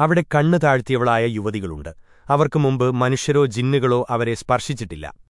അവിടെ കണ്ണു താഴ്ത്തിയവളായ യുവതികളുണ്ട്. അവർക്ക് മുമ്പ് മനുഷ്യരോ ജിന്നുകളോ അവരെ സ്പർശിച്ചിട്ടില്ല.